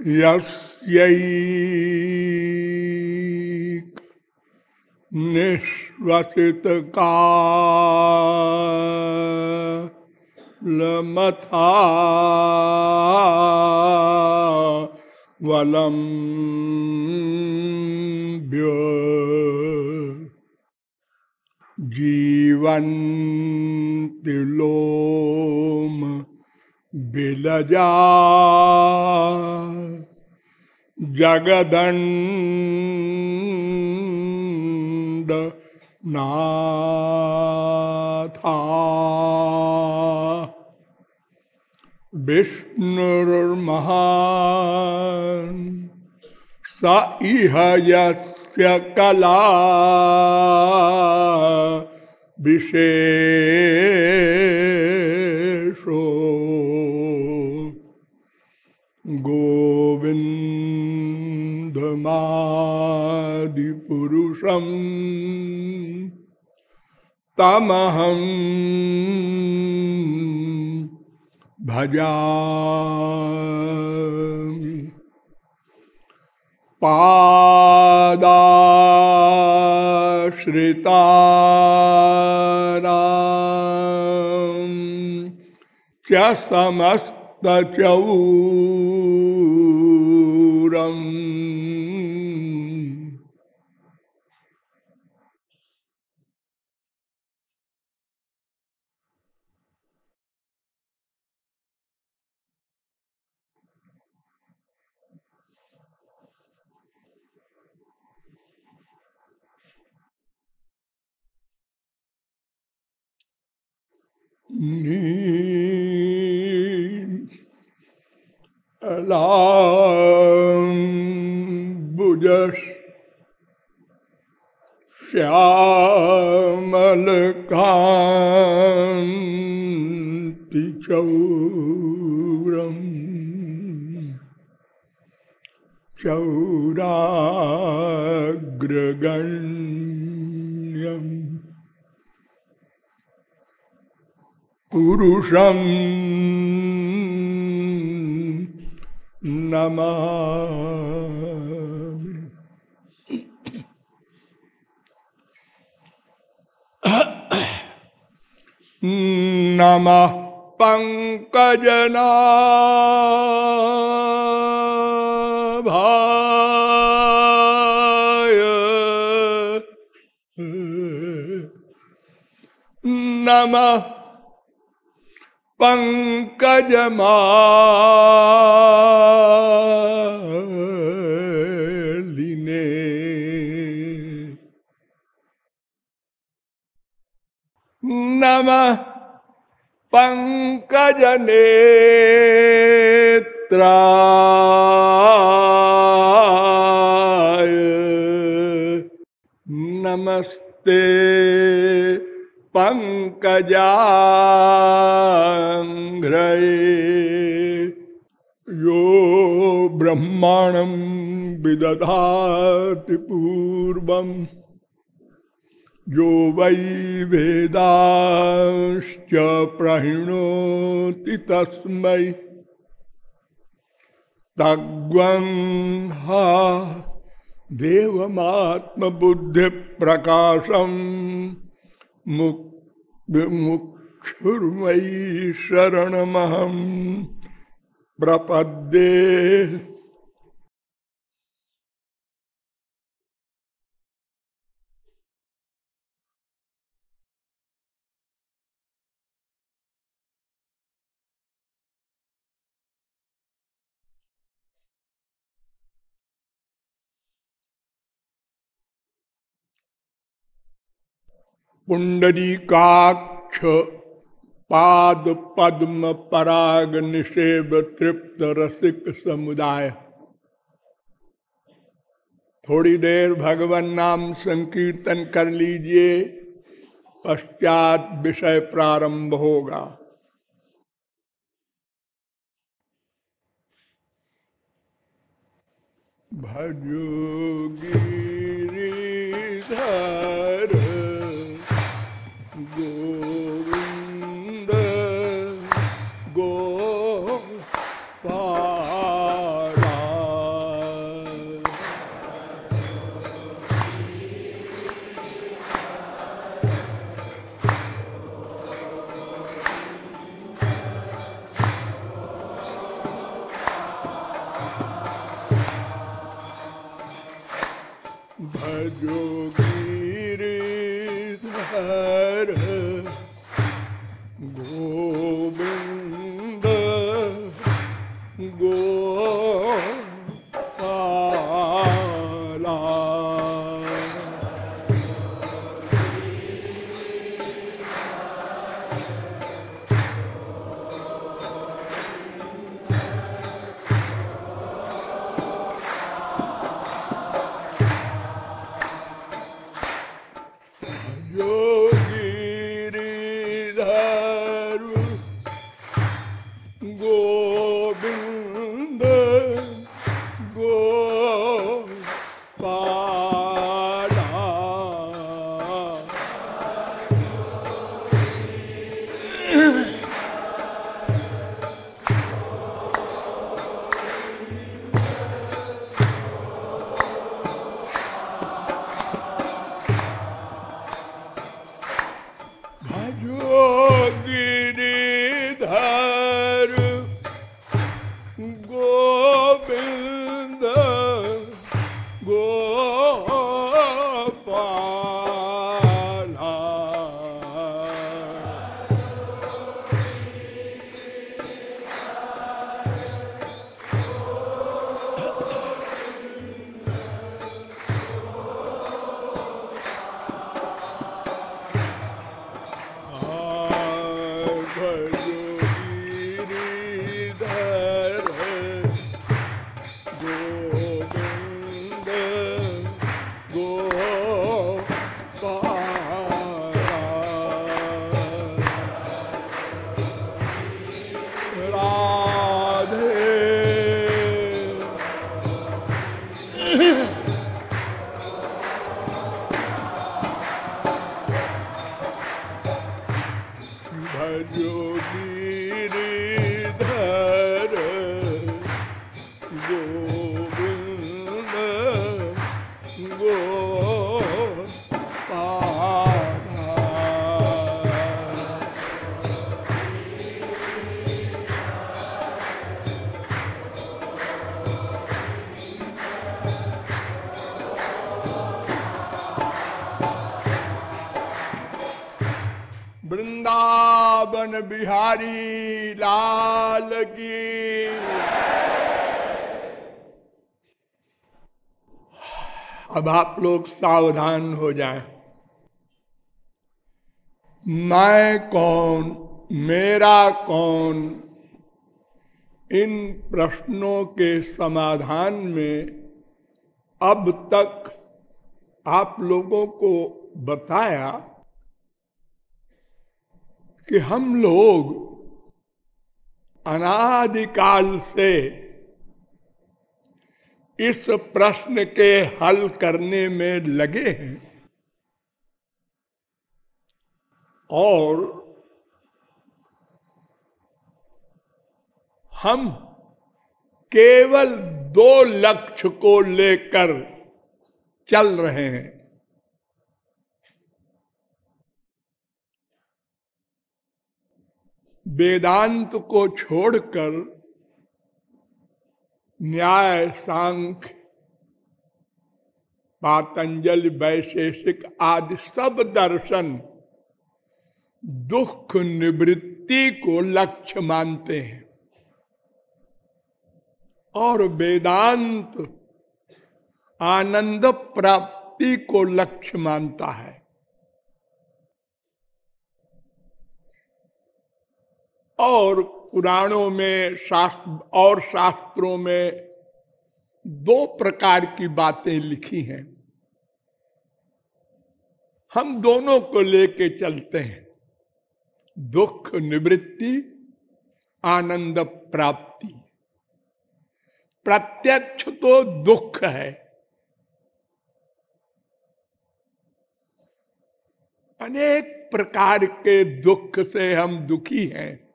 यस्यैक निश्वसित कालमथा वलम जीवन्तिलोम बिलजा जगदंड नाथा। स इह यस्य कला विशेषो। गोविन्दमादिपुरुषम् तमहं भजामि। पादाश्रिताराम् च समस्तचौरम् नील अलाम्बुजस श्यामलकान्ति चौरम् चौराग्रगण्यम् पुरुषं नमामि नमः पङ्कजनाभाय नमः। पंकजमालिने। नमः पंकजनेत्राय। नमस्ते। पंकजाघ्रये यो ब्रह्माणं विदधाति पूर्वम् यो वै वेदाश्च प्रहिणोति तस्मै। तग्वंहा देवमात्मबुद्धिप्रकाशं शरण शरणमहं प्रपद्ये पुंडरीकाक्ष पाद पद्म पराग निषेव तृप्त रसिक समुदाय। थोड़ी देर भगवान नाम संकीर्तन कर लीजिए, पश्चात विषय प्रारंभ होगा। भजोगिरिधर वृंदावन बिहारी लाल की अब आप लोग सावधान हो जाएँ। मैं कौन, मेरा कौन, इन प्रश्नों के समाधान में अब तक आप लोगों को बताया कि हम लोग अनादिकाल से इस प्रश्न के हल करने में लगे हैं और हम केवल दो लक्ष्य को लेकर चल रहे हैं। वेदांत को छोड़कर न्याय सांख्य पातंजल, वैशेषिक आदि सब दर्शन, दुख निवृत्ति को लक्ष्य मानते हैं। और वेदांत आनंद प्राप्ति को लक्ष्य मानता है। और पुराणों में शास्त्र, और शास्त्रों में दो प्रकार की बातें लिखी हैं। हम दोनों को लेके चलते हैं। दुख निवृत्ति, आनंद प्राप्ति। प्रत्यक्ष तो दुख है। अनेक प्रकार के दुख से हम दुखी हैं।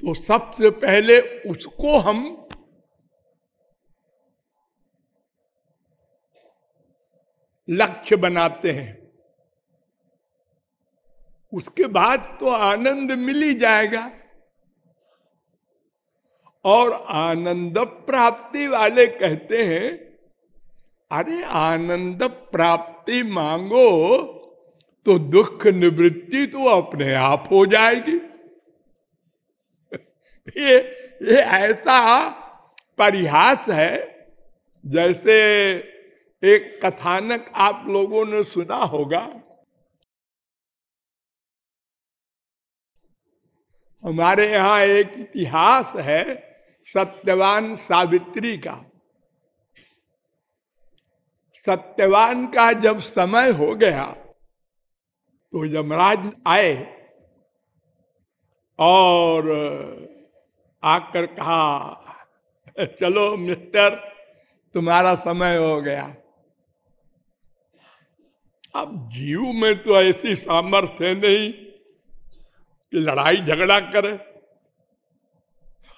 तो सबसे पहले उसको हम लक्ष्य बनाते हैं। उसके बाद तो आनंद मिल ही जाएगा। और आनंद प्राप्ति वाले कहते हैं, अरे आनंद प्राप्ति मांगो तो दुख निवृत्ति तो अपने आप हो जाएगी। ये ये ऐसा परिहास है, जैसे एक कथानक आप लोगों ने सुना होगा। हमारे यहाँ एक इतिहास है सत्यवान सावित्री का। सत्यवान का जब समय हो गया तो यमराज आए और आकर कहा, चलो मिस्टर, तुम्हारा समय हो गया। अब जीव में तो ऐसी सामर्थ्य नहीं कि लड़ाई झगड़ा करे।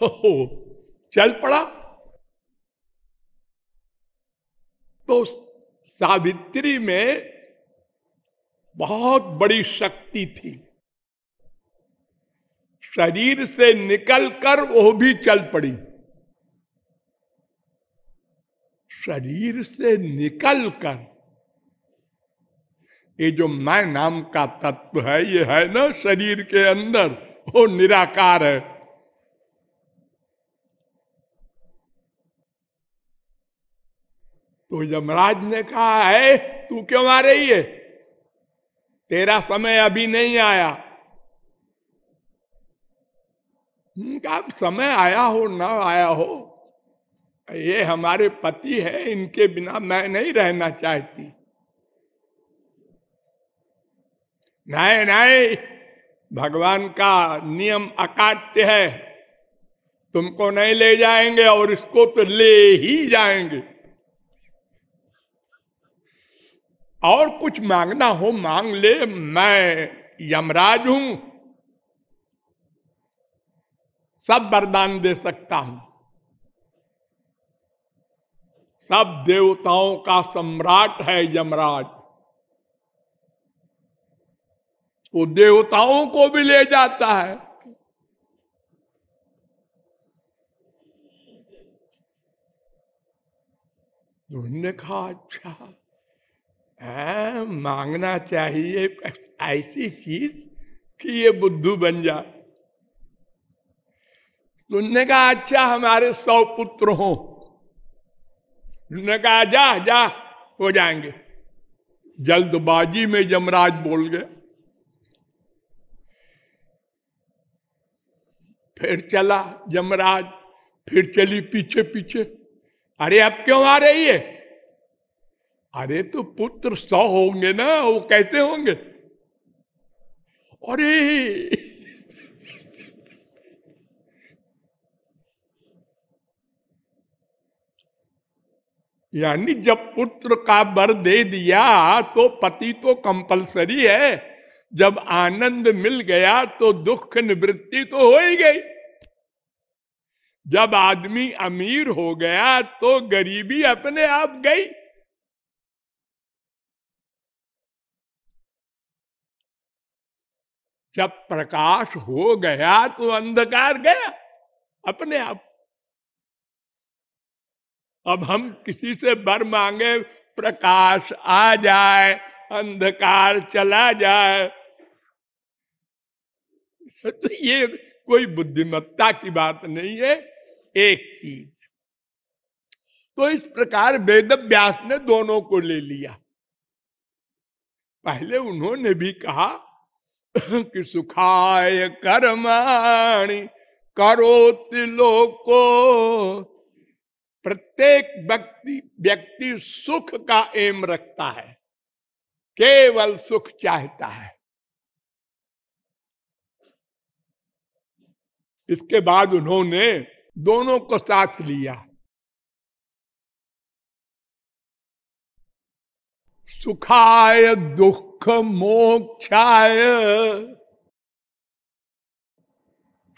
हो चल पड़ा। तो सावित्री में बहुत बड़ी शक्ति थी। शरीर से निकलकर वो भी चल पड़ी। शरीर से निकलकर ये जो मैं नाम का तत्व है, ये है ना शरीर के अंदर, वो निराकार है। तो यमराज ने कहा है तू क्यों आ रही है? तेरा समय अभी नहीं आया। का समय आया हो, ना आया हो, ये हमारे पति है, इनके बिना मैं नहीं रहना चाहती। नहीं नहीं भगवान का नियम अकाट्य है, तुमको नहीं ले जाएँगे और इसको तो ले ही जाएँगे। और कुछ मांगना हो, मांग ले, मैं यमराज हूँ सब वरदान दे सकता हूँ। सब देवताओं का सम्राट है यमराज। वो देवताओं को भी ले जाता है। उन्होंने कहा अच्छा आ, मांगना चाहिए ऐसी चीज़ कि ये बुद्धू बन जाए। उन्होंने कहा अच्छा हमारे सौ पुत्र हो। उन्होंने कहा जा जा, हो जाएँगे। जल्दबाजी में जमराज बोल गए। फिर चला जमराज, फिर चली पीछे पीछे। अरे अब क्यों आ रही है? अरे तो पुत्र सौ होंगे ना, वो कैसे होंगे? अरे यानी जब पुत्र का बर दे दिया तो पति तो कंपलसरी है। जब आनंद मिल गया तो दुख निवृत्ति तो हो ही गई। जब आदमी अमीर हो गया तो गरीबी अपने आप गई। जब प्रकाश हो गया तो अंधकार गया, अपने आप अब हम किसी से बर मांगे, प्रकाश आ जाए, अंधकार चला जाए। तो ये कोई बुद्धिमत्ता की बात नहीं है, एक चीज़। तो इस प्रकार वेद व्यास ने दोनों को ले लिया। पहले उन्होंने भी कहा कि सुखाय कर्माणी करो तिलोको प्रत्येक व्यक्ति व्यक्ति सुख का एम रखता है, केवल सुख चाहता है। इसके बाद उन्होंने दोनों को साथ लिया। सुखाय, दुख, मोक्षाय।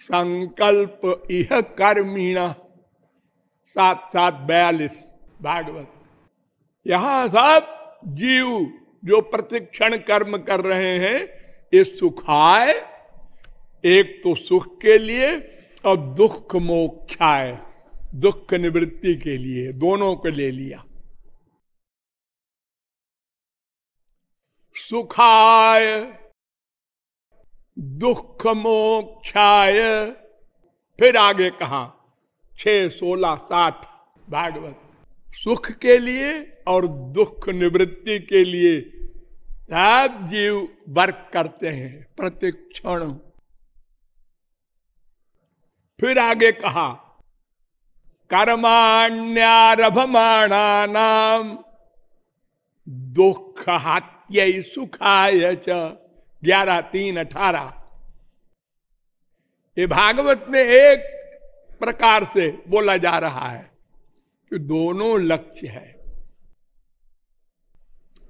संकल्प यह कर्मीणा सात सात बयालीस, भागवत। यहाँ सब जीव जो प्रतिक्षण कर्म कर रहे हैं, ये सुखाय एक तो सुख के लिए और दुख मोक्षाय दुख निवृत्ति के लिए, दोनों को ले लिया। सुखाय दुख मोक्षाय फिर आगे कहा छ सोलह, साठ। भागवत। सुख के लिए और दुख निवृत्ति के लिए सब जीव वर्क करते हैं प्रतिक्षण फिर आगे कहा कर्माण्यारभमाणा नाम दुख हात्य सुखाय च। ग्यारह, तीन, अठारह। ये भागवत में एक प्रकार से बोला जा रहा है कि दोनों लक्ष्य है।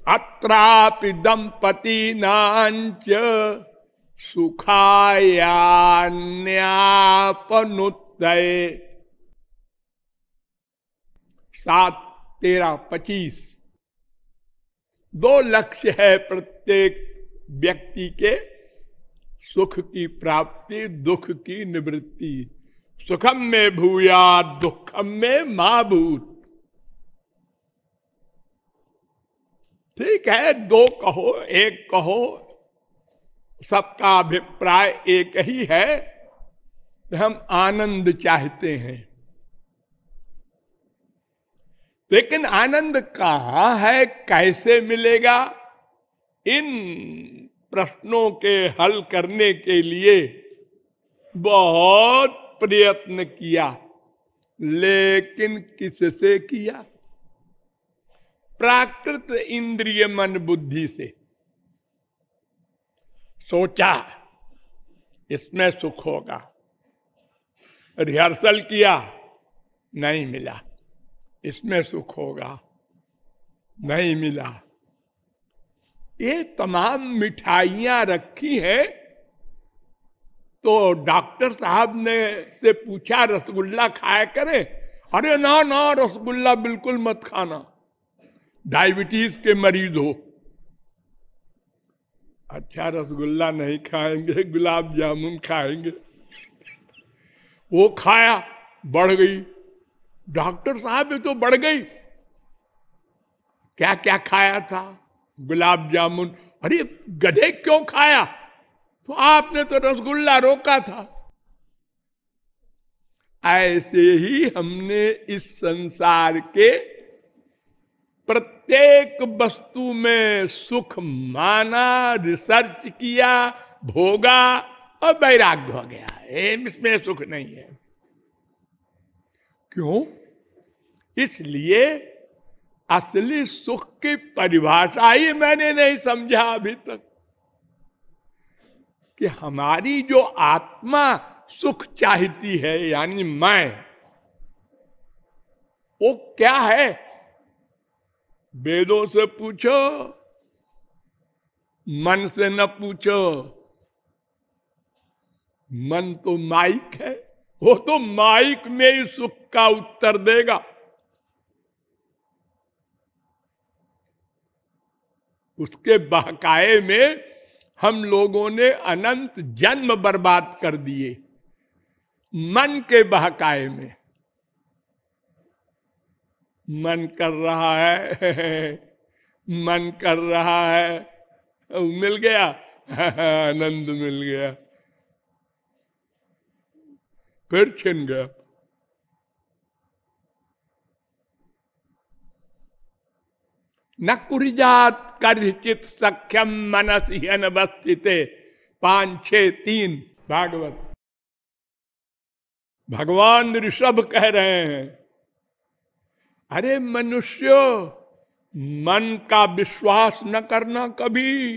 अत्रापि दंपति नाच सुखायान्यापनुदय सात, तेरह, पच्चीस। दो लक्ष्य है प्रत्येक व्यक्ति के, सुख की प्राप्ति, दुख की निवृत्ति। सुखम में भूया, दुखम में महाभूत ठीक है, दो कहो, एक कहो, सबका अभिप्राय एक ही है। हम आनंद चाहते हैं। लेकिन आनंद कहा है, कैसे मिलेगा? इन प्रश्नों के हल करने के लिए बहुत प्रयत्न किया, लेकिन किससे किया? प्राकृत इंद्रिय मन बुद्धि से। सोचा, इसमें सुख होगा। रिहर्सल किया, नहीं मिला। इसमें सुख होगा, नहीं मिला। ये तमाम मिठाइयाँ रखी हैं तो डॉक्टर साहब ने से पूछा, रसगुल्ला खाया करे? अरे ना ना, रसगुल्ला बिल्कुल मत खाना। डायबिटीज़ के मरीज़ हो। अच्छा रसगुल्ला नहीं खाएँगे, गुलाब जामुन खाएँगे। वो खाया, बढ़ गई। डॉक्टर साहब ये तो बढ़ गई। क्या क्या खाया था? गुलाब जामुन। अरे, गधे क्यों खाया? तो आपने तो रसगुल्ला रोका था। ऐसे ही हमने इस संसार के प्रत्येक वस्तु में सुख माना, रिसर्च किया, भोगा और वैराग्य हो गया। इसमें सुख नहीं है। क्यों? इसलिए असली सुख की परिभाषा ही मैंने नहीं समझा अभी तक। कि हमारी जो आत्मा सुख चाहती है, यानी मैं, वो क्या है? वेदों से पूछो, मन से न पूछो। मन तो माइक है, वो तो माइक में ही सुख का उत्तर देगा। उसके बहकाए में हम लोगों ने अनंत जन्म बर्बाद कर दिए मन के बहकाए में। मन कर रहा है, मन कर रहा है। मिल गया? आनंद मिल गया। फिर छिन गया। न कुरिजात चित सख्यम मनस अवस्थित पाँच छ तीन, भागवत। भगवान ऋषभ कह रहे हैं, अरे मनुष्य, मन का विश्वास न करना कभी।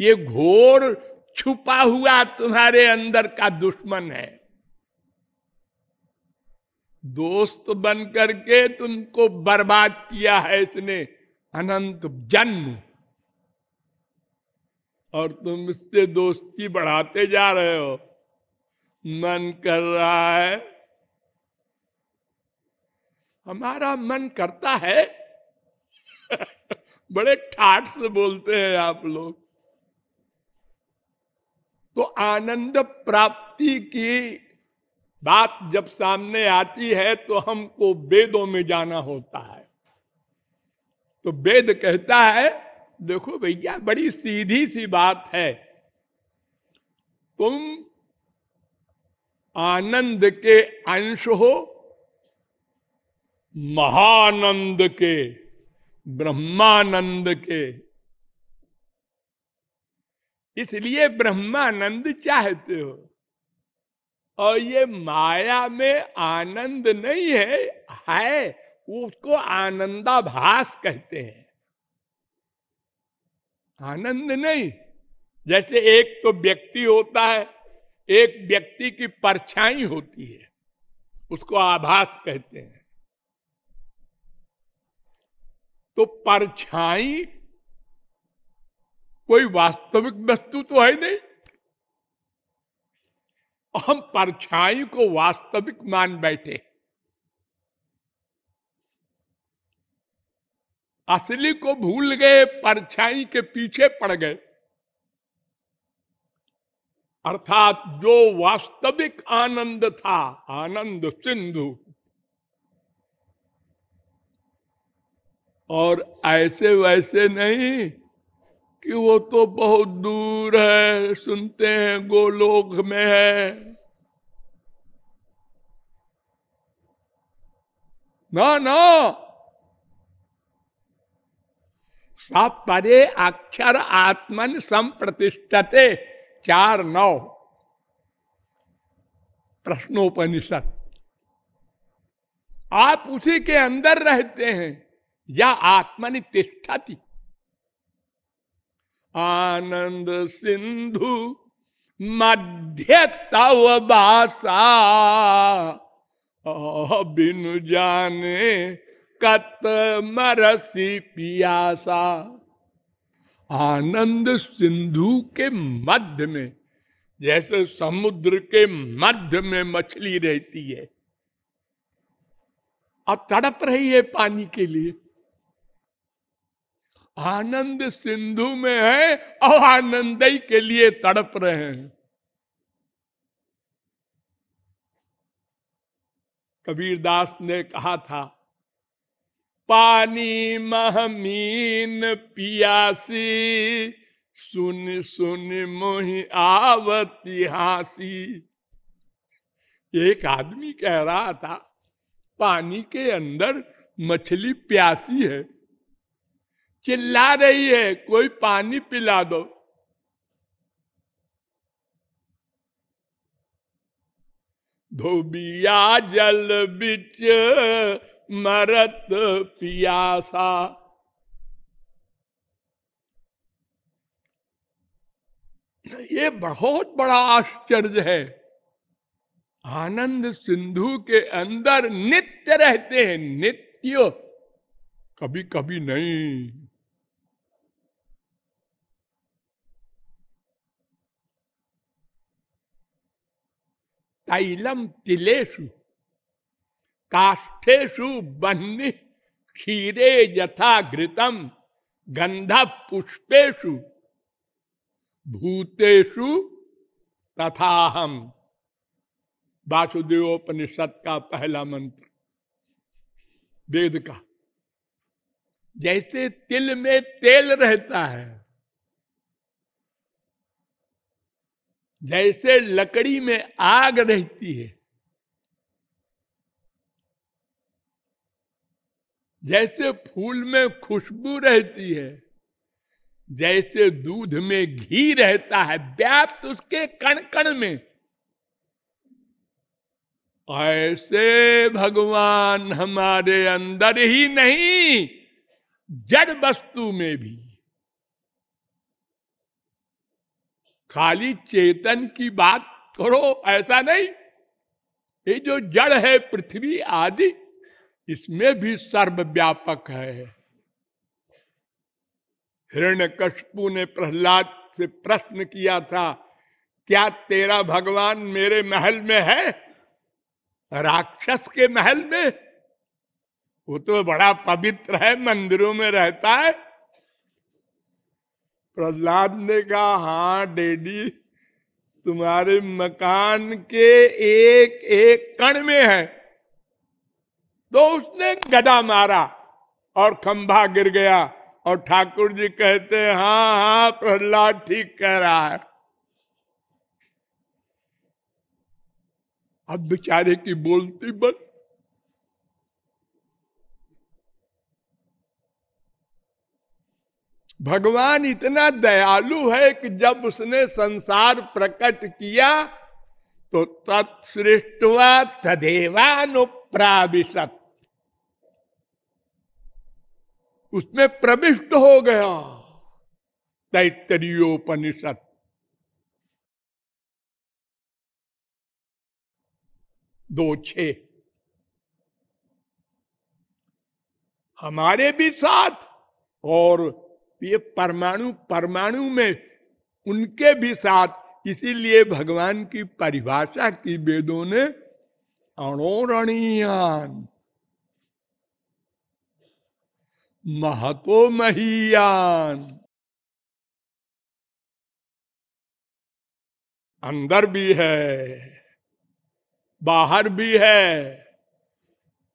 ये घोर छुपा हुआ तुम्हारे अंदर का दुश्मन है। दोस्त बन करके तुमको बर्बाद किया है इसने। अनंत जन्म। और तुम इससे दोस्ती बढ़ाते जा रहे हो। मन कर रहा है। हमारा मन करता है। बड़े ठाट से बोलते हैं आप लोग। तो आनंद प्राप्ति की बात जब सामने आती है तो हमको वेदों में जाना होता है। तो वेद कहता है, देखो भैया, बड़ी सीधी सी बात है। तुम आनंद के अंश हो, महानंद के, ब्रह्मानंद के। इसलिए ब्रह्मानंद चाहते हो। और ये माया में आनंद नहीं है है उसको आनंदाभास कहते हैं। आनंद नहीं। जैसे एक तो व्यक्ति होता है, एक व्यक्ति की परछाई होती है, उसको आभास कहते हैं। तो परछाई कोई वास्तविक वस्तु तो है नहीं। हम परछाई को वास्तविक मान बैठे असली को भूल गए, परछाई के पीछे पड़ गए। अर्थात जो वास्तविक आनंद था, आनंद सिंधु। और ऐसे वैसे नहीं कि वो तो बहुत दूर है, सुनते हैं, गोलोक में है। ना ना। सब परे अक्षर आत्मन संप्रतिष्ठते। चार नौ। प्रश्नोपनिषद। आप उसी के अंदर रहते हैं, या आत्मनि तिष्ठती। आनंद सिंधु, मध्य तव बासा। बिनु जाने कत मरसी पियासा। आनंद सिंधु के मध्य में, जैसे समुद्र के मध्य में मछली रहती है। और तड़प रही है पानी के लिए। आनंद सिंधु में है और आनंद के लिए तड़प रहे हैं। कबीर दास ने कहा था पानी महमीन पियासी, सुन सुन मोहि आवती हासी एक आदमी कह रहा था, पानी के अंदर मछली प्यासी है। चिल्ला रही है, कोई पानी पिला दो। धोबिया जल बिच मरत पियासा। ये बहुत बड़ा आश्चर्य है। आनंद सिंधु के अंदर नित्य रहते हैं, नित्य। कभी कभी नहीं। तैलम तिलेशु काष्ठेशु बन्नी क्षीरे यथा घृतम गंध पुष्पेशु भूतेषु तथा हम वासुदेवोपनिषद का पहला मंत्र, वेद का। जैसे तिल में तेल रहता है, जैसे लकड़ी में आग रहती है जैसे फूल में खुशबू रहती है, जैसे दूध में घी रहता है, व्याप्त उसके कण कण में। ऐसे भगवान हमारे अंदर ही नहीं, जड़ वस्तु में भी। खाली चेतन की बात करो, ऐसा नहीं, ये जो जड़ है, पृथ्वी आदि इसमें भी सर्वव्यापक है। हिरण्य कशपू ने प्रहलाद से प्रश्न किया था, क्या तेरा भगवान मेरे महल में है? राक्षस के महल में? वो तो बड़ा पवित्र है, मंदिरों में रहता है। प्रहलाद ने कहा हाँ डेडी, तुम्हारे मकान के एक एक कण में है। तो उसने गदा मारा और खंभा गिर गया और ठाकुर जी कहते हैं हाँ हाँ प्रहलाद ठीक कह रहा है। अब बेचारे की बोलती बन। भगवान इतना दयालु है कि जब उसने संसार प्रकट किया तो तत्सृष्टवा तदेवानुप्राविशत। उसमें प्रविष्ट हो गया। तैतरीयोपनिषद दो छ। हमारे भी साथ और ये परमाणु परमाणु में उनके भी साथ। इसीलिए भगवान की परिभाषा की वेदों ने अणोरणीयान महतो महीयान। अंदर भी है, बाहर भी है,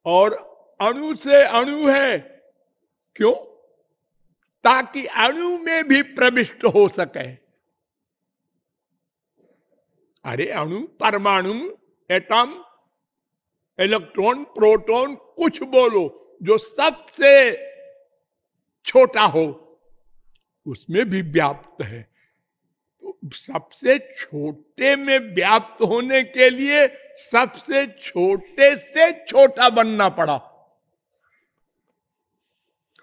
और अणु से अणु है। क्यों? ताकि अणु में भी प्रविष्ट हो सके। अरे, अणु परमाणु, एटम, इलेक्ट्रॉन, प्रोटॉन, कुछ बोलो, जो सबसे छोटा हो, उसमें भी व्याप्त है। तो सबसे छोटे में व्याप्त होने के लिए सबसे छोटे से छोटा बनना पड़ा।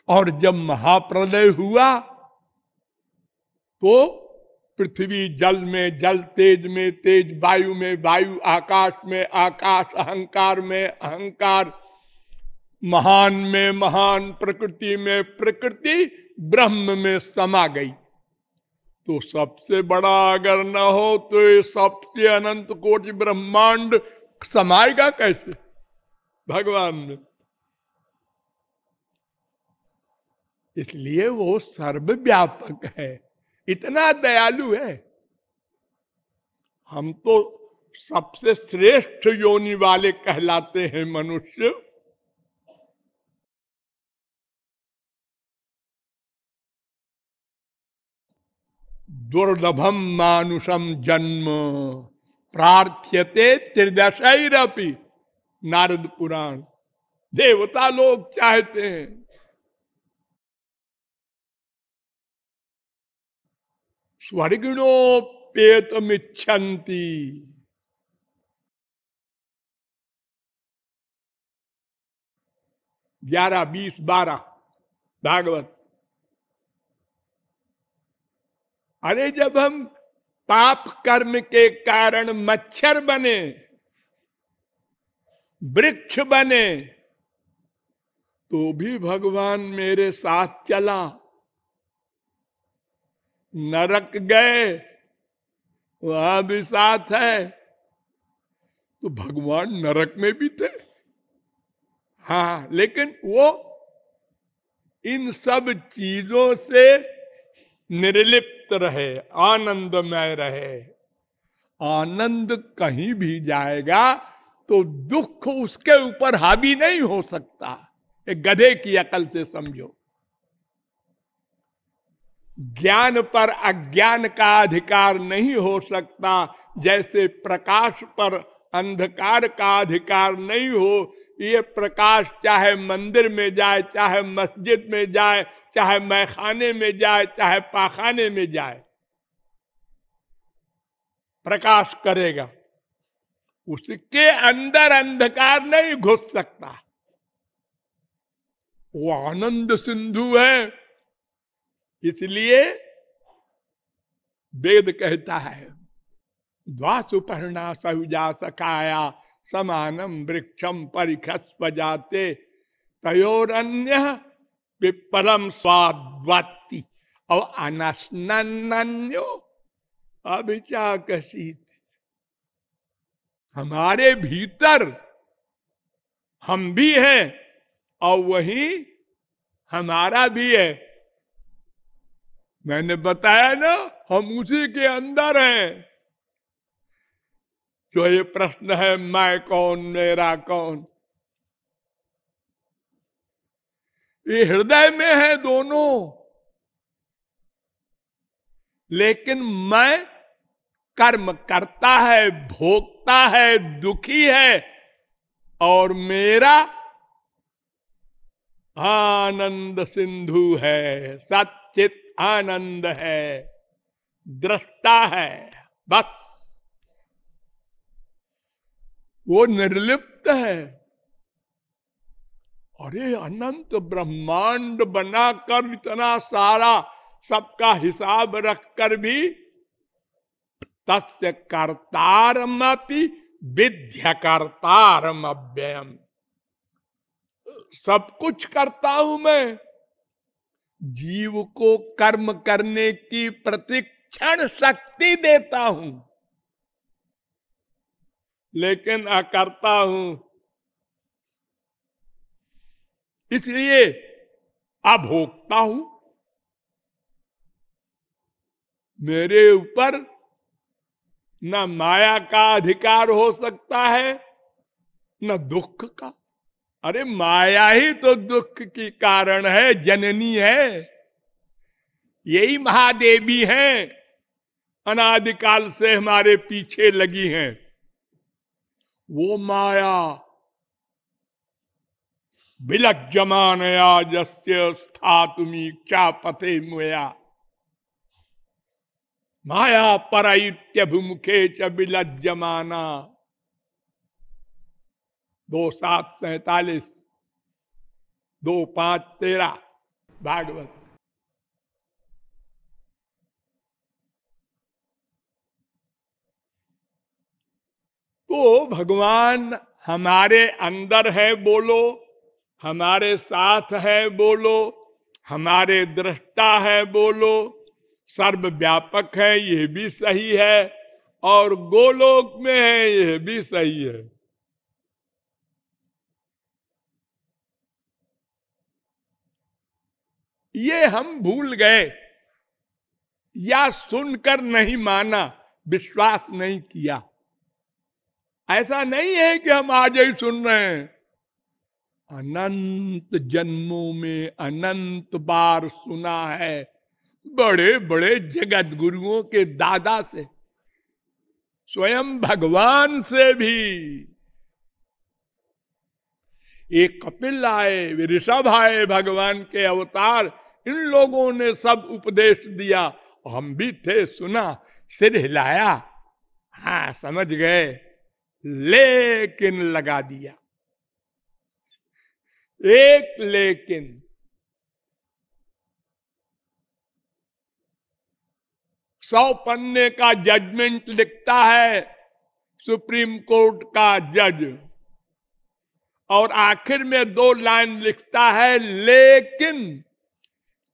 और जब महाप्रलय हुआ तो पृथ्वी जल में, जल तेज में, तेज वायु में, वायु आकाश में, आकाश अहंकार में, अहंकार महान में महान प्रकृति में प्रकृति ब्रह्म में समा गई। तो सबसे बड़ा अगर न हो तो ये सबसे अनंत कोटि ब्रह्मांड समाएगा कैसे? भगवान ने। इसलिए वो सर्वव्यापक है, इतना दयालु है। हम तो सबसे श्रेष्ठ योनि वाले कहलाते हैं मनुष्य। दुर्लभम मानुषम जन्म। प्रार्थ्यते त्रिदशरपी नारद पुराण। देवता लोग चाहते हैं। स्वर्गिणोपेत मिच्छन्ति ग्यारह, बीस, बारह, भागवत। अरे जब हम पाप कर्म के कारण मच्छर बने, वृक्ष बने तो भी भगवान मेरे साथ चला। नरक गए, वहाँ भी साथ है। तो भगवान नरक में भी थे। हा, लेकिन वो इन सब चीज़ों से निर्लिप्त रहे, आनंदमय रहे। आनंद कहीं भी जाएगा तो दुख उसके ऊपर हावी नहीं हो सकता। एक गधे की अकल से समझो। ज्ञान पर अज्ञान का अधिकार नहीं हो सकता, जैसे प्रकाश पर अंधकार का अधिकार नहीं हो ये प्रकाश चाहे मंदिर में जाए, चाहे मस्जिद में जाए, चाहे मैखाने में जाए, चाहे पाखाने में जाए, प्रकाश करेगा। उसके अंदर अंधकार नहीं घुस सकता। वो आनंद सिंधु है। इसलिए वेद कहता है, द्वासुपर्णा सहुजा सकाया समानम वृक्षम परिखस्व जाते तयोरन्य विपरम स्वाद्वाती और अनस्न्यो अभिचाकसित हमारे भीतर हम भी हैं, और वही हमारा भी है। मैंने बताया ना, हम उसी के अंदर हैं। जो ये प्रश्न है, मैं कौन, मेरा कौन? ये हृदय में है दोनों। लेकिन मैं कर्म करता है, भोगता है, दुखी है, और मेरा आनंद सिंधु है, सचित आनंद है, दृष्टा है, बस। वो निर्लिप्त है। अरे, अनंत ब्रह्मांड बनाकर इतना सारा सबका हिसाब रखकर भी तस्य कर्तारमपि विद्य कर्तारम अव्ययम सब कुछ करता हूँ मैं। जीव को कर्म करने की प्रतिक्षण शक्ति देता हूँ। लेकिन अकर्ता हूँ। इसलिए अभोक्ता हूँ। मेरे ऊपर न माया का अधिकार हो सकता है, न दुख का। अरे माया ही तो दुख की कारण है, जननी है। यही महादेवी है। अनादिकाल से हमारे पीछे लगी हैं। वो माया विलज्जमानया जस्य स्थातुमी क्या पथे मुया। माया परमुखे च विलज्जमाना। दो सात सैतालीस, दो पाँच तेरह, भागवत। तो भगवान, हमारे अंदर है बोलो, हमारे साथ है बोलो, हमारे दृष्टा है बोलो सर्व व्यापक है यह भी सही है, और गोलोक में है यह भी सही है। ये हम भूल गए, या सुनकर नहीं माना, विश्वास नहीं किया। ऐसा नहीं है कि हम आज ही सुन रहे हैं। अनंत जन्मों में अनंत बार सुना है बड़े बड़े जगत गुरुओं के दादा से, स्वयं भगवान से भी। एक कपिल आए, ऋषभ आए भगवान के अवतार, इन लोगों ने सब उपदेश दिया। हम भी थे सुना, सिर हिलाया। हाँ समझ गए। लेकिन लगा दिया। एक लेकिन। सौ पन्ने का जजमेंट लिखता है, सुप्रीम कोर्ट का जज। और आखिर में दो लाइन लिखता है, लेकिन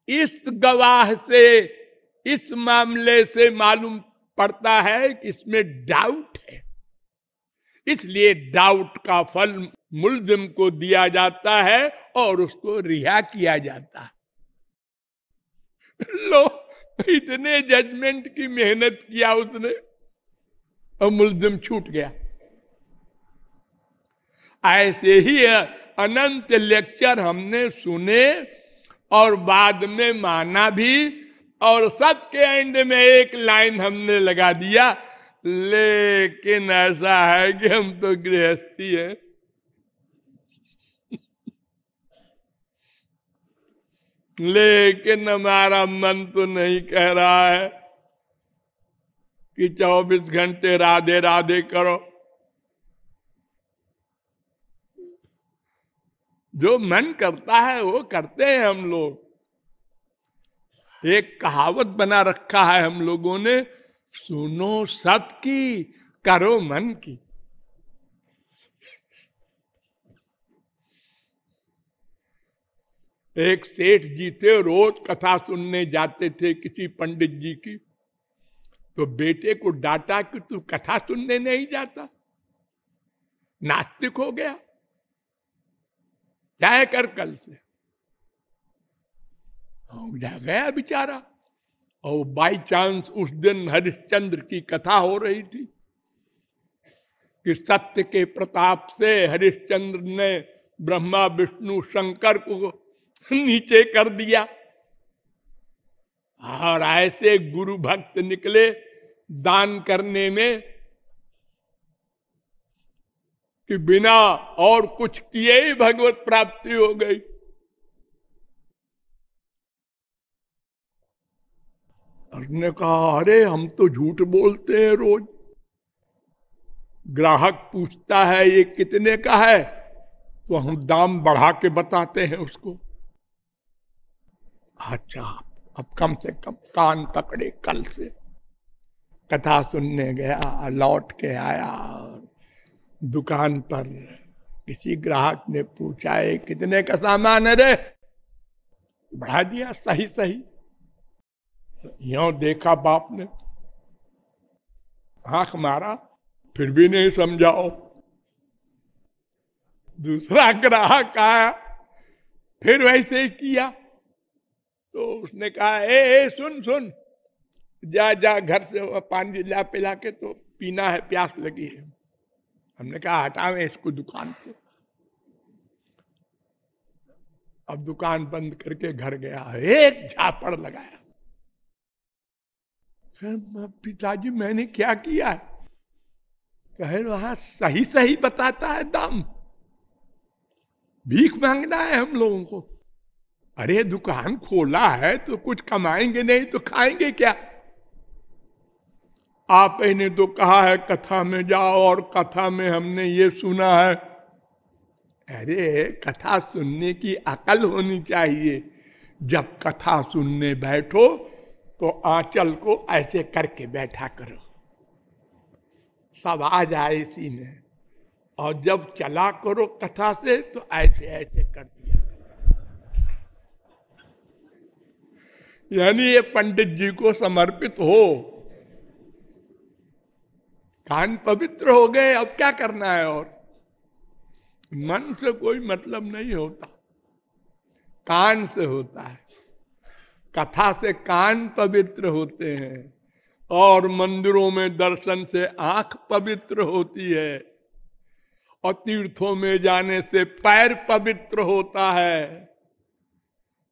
इस गवाह से, इस मामले से मालूम पड़ता है कि इसमें डाउट इसलिए डाउट का फल मुलजिम को दिया जाता है और उसको रिहा किया जाता है। लो, इतने जजमेंट की मेहनत किया उसने और मुलजिम छूट गया। ऐसे ही अनंत लेक्चर हमने सुने और बाद में माना भी, और सबके एंड में एक लाइन हमने लगा दिया लेकिन ऐसा है कि हम तो गृहस्थी है। लेकिन हमारा मन तो नहीं कह रहा है कि 24 घंटे राधे राधे करो। जो मन करता है, वो करते हैं हम लोग। एक कहावत बना रखा है हम लोगों ने सुनो सत सबकी करो मन की। एक सेठ जी थे, रोज कथा सुनने जाते थे किसी पंडित जी की। तो बेटे को डांटा कि तू कथा सुनने नहीं जाता। नास्तिक हो गया। जाए कर कल से। जा गया बेचारा। और बाई चांस उस दिन हरिश्चंद्र की कथा हो रही थी कि सत्य के प्रताप से हरिश्चंद्र ने ब्रह्मा, विष्णु, शंकर को नीचे कर दिया। और ऐसे गुरु भक्त निकले दान करने में कि बिना और कुछ किए ही भगवत प्राप्ति हो गई। ने कहा अरे हम तो झूठ बोलते हैं रोज। ग्राहक पूछता है, ये कितने का है? तो हम दाम बढ़ा के बताते हैं उसको। अच्छा अब कम से कम कान पकड़े कल से। कथा सुनने गया, लौट के आया दुकान पर किसी ग्राहक ने पूछा है कितने का सामान है रे? बढ़ा दिया, सही सही। यो देखा बाप ने। आँख मारा फिर भी नहीं समझाओ। दूसरा ग्राहक आया फिर वैसे ही किया। तो उसने कहा ए, ए सुन सुन। जा जा घर से पानी ला पिला के तो पीना है प्यास लगी है। हमने कहा हटावे इसको दुकान से। अब दुकान बंद करके घर गया एक झापड़ लगाया। पिताजी, मैंने क्या किया? कहे वहाँ सही सही बताता है दाम। भीख मांगना है हम लोगों को। अरे, दुकान खोला है तो कुछ कमाएँगे नहीं तो खाएँगे क्या? आप ने तो कहा है, कथा में जाओ और कथा में हमने ये सुना है। अरे, कथा सुनने की अकल होनी चाहिए। जब कथा सुनने बैठो तो आंचल को ऐसे करके बैठा करो। सब आ जाए इसी में। और जब चला करो कथा से तो ऐसे ऐसे कर दिया यानी ये पंडित जी को समर्पित हो। कान पवित्र हो गए, अब क्या करना है और? मन से कोई मतलब नहीं होता, कान से होता है। कथा से कान पवित्र होते हैं और मंदिरों में दर्शन से आँख पवित्र होती है और तीर्थों में जाने से पैर पवित्र होता है।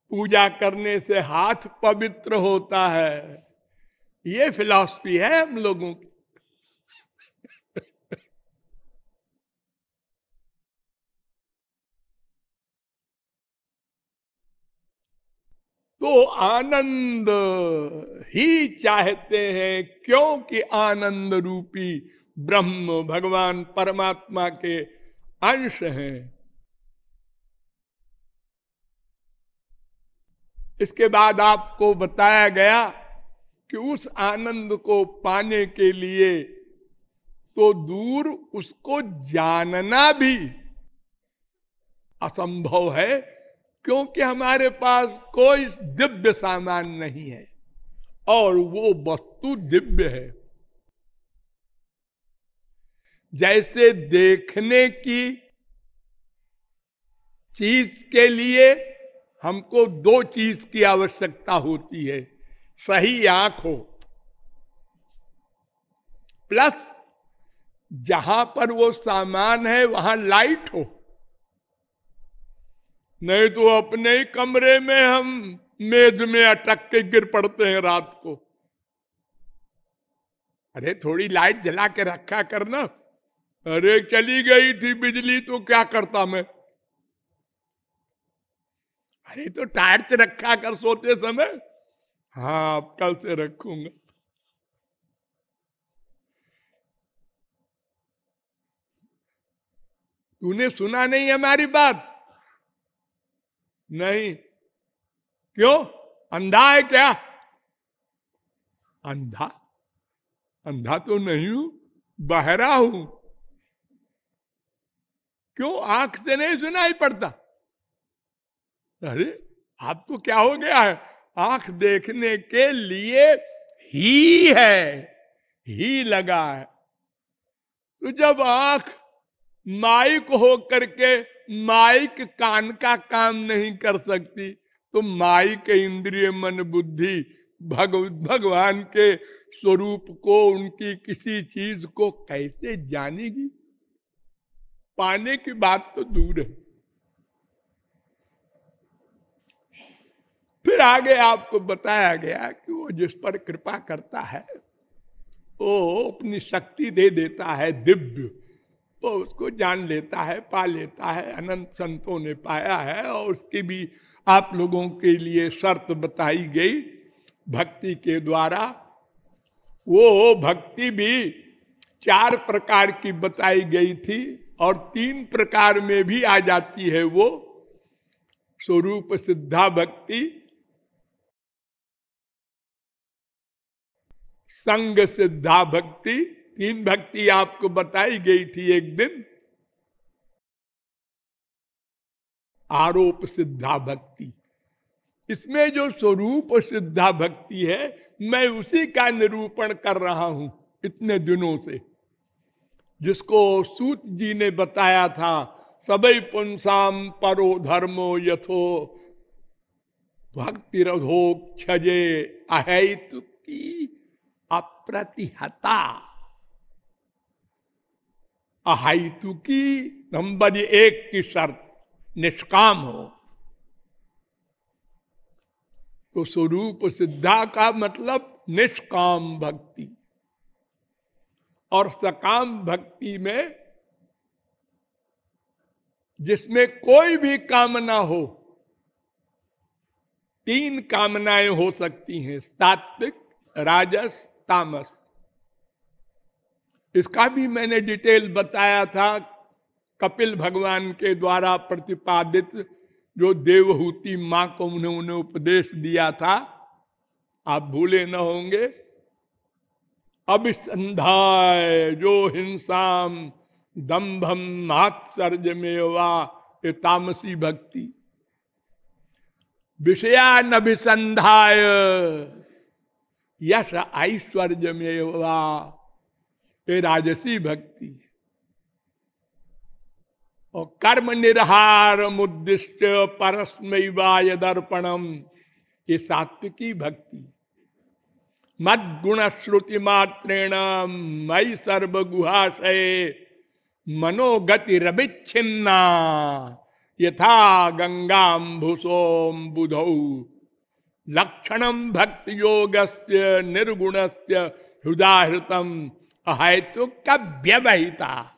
पूजा करने से हाथ पवित्र होता है। ये फिलॉसफी है हम लोगों की। तो आनंद ही चाहते हैं, क्योंकि आनंद रूपी ब्रह्म भगवान परमात्मा के अंश हैं। इसके बाद आपको बताया गया कि उस आनंद को पाने के लिए तो दूर उसको जानना भी असंभव है। क्योंकि हमारे पास कोई दिव्य सामान नहीं है, और वो वस्तु दिव्य है। जैसे देखने की चीज़ के लिए हमको दो चीज़ की आवश्यकता होती है, सही आँख हो। प्लस जहाँ पर वो सामान है, वहाँ लाइट हो। नहीं तो अपने ही कमरे में हम मेज में अटक के गिर पड़ते हैं रात को। अरे थोड़ी लाइट जला के रखा करना। अरे चली गई थी बिजली तो क्या करता मैं? अरे तो टार्च रखा कर सोते समय। हाँ अब कल से रखूँगा। तूने सुना नहीं हमारी बात? नहीं। क्यों? अंधा है क्या? अंधा? अंधा तो नहीं हूँ, बहरा हूँ। क्यों? आँख से नहीं सुनाई पड़ता। अरे आपको क्या हो गया है? आँख देखने के लिए ही है, ही लगा है। तो जब आँख माइक हो करके माइक कान का काम नहीं कर सकती। तो माइक इंद्रिय मन बुद्धि भगव भगवान के स्वरूप को, उनकी किसी चीज़ को कैसे जानेगी? पाने की बात तो दूर है। फिर आगे आपको बताया गया कि वो जिस पर कृपा करता है, वो अपनी शक्ति दे देता है दिव्य। वो उसको जान लेता है, पा लेता है, अनंत संतों ने पाया है और उसकी भी आप लोगों के लिए शर्त बताई गई भक्ति के द्वारा। वो भक्ति भी चार प्रकार की बताई गई थी और तीन प्रकार में भी आ जाती है वो, स्वरूप सिद्धा भक्ति, संग सिद्धा भक्ति तीन भक्ति आपको बताई गई थी एक दिन। आरोप सिद्धा भक्ति। इसमें जो स्वरूप सिद्धा भक्ति है, मैं उसी का निरूपण कर रहा हूँ इतने दिनों से। जिसको सूत जी ने बताया था, सबई पुंसाम परो धर्मो यथो। भक्ति रधो छजे अहित की अप्रतिहता। अहितु की नंबर एक की शर्त, निष्काम हो। तो स्वरूप सिद्धा का मतलब निष्काम भक्ति। और सकाम भक्ति में जिसमें कोई भी कामना हो, तीन कामनाएँ हो सकती हैं, सात्विक, राजस, तामस। इसका भी मैंने डिटेल बताया था कपिल भगवान के द्वारा प्रतिपादित जो देवहूति माँ को उन्हें उन्हें उपदेश दिया था। आप भूले न होंगे। अभिसंधाय जो हिंसाम दम्भम मात्सर्ज में ये तामसी भक्ति। विषयानभिसंधाय यश ऐश्वर्य में ये राजसी भक्ति। और कर्म निर्हार मुद्दिष्ट परस्मय दर्पणम, ये सात्विकी भक्ति। मद गुण श्रुति मात्रेण मई सर्व गुहाशय मनोगति रविच्छिन्ना यथा गंगाम्भुसोम बुधौ लक्षणम भक्ति योग से निर्गुण हृदाहृतम अहेतु व्यवहिता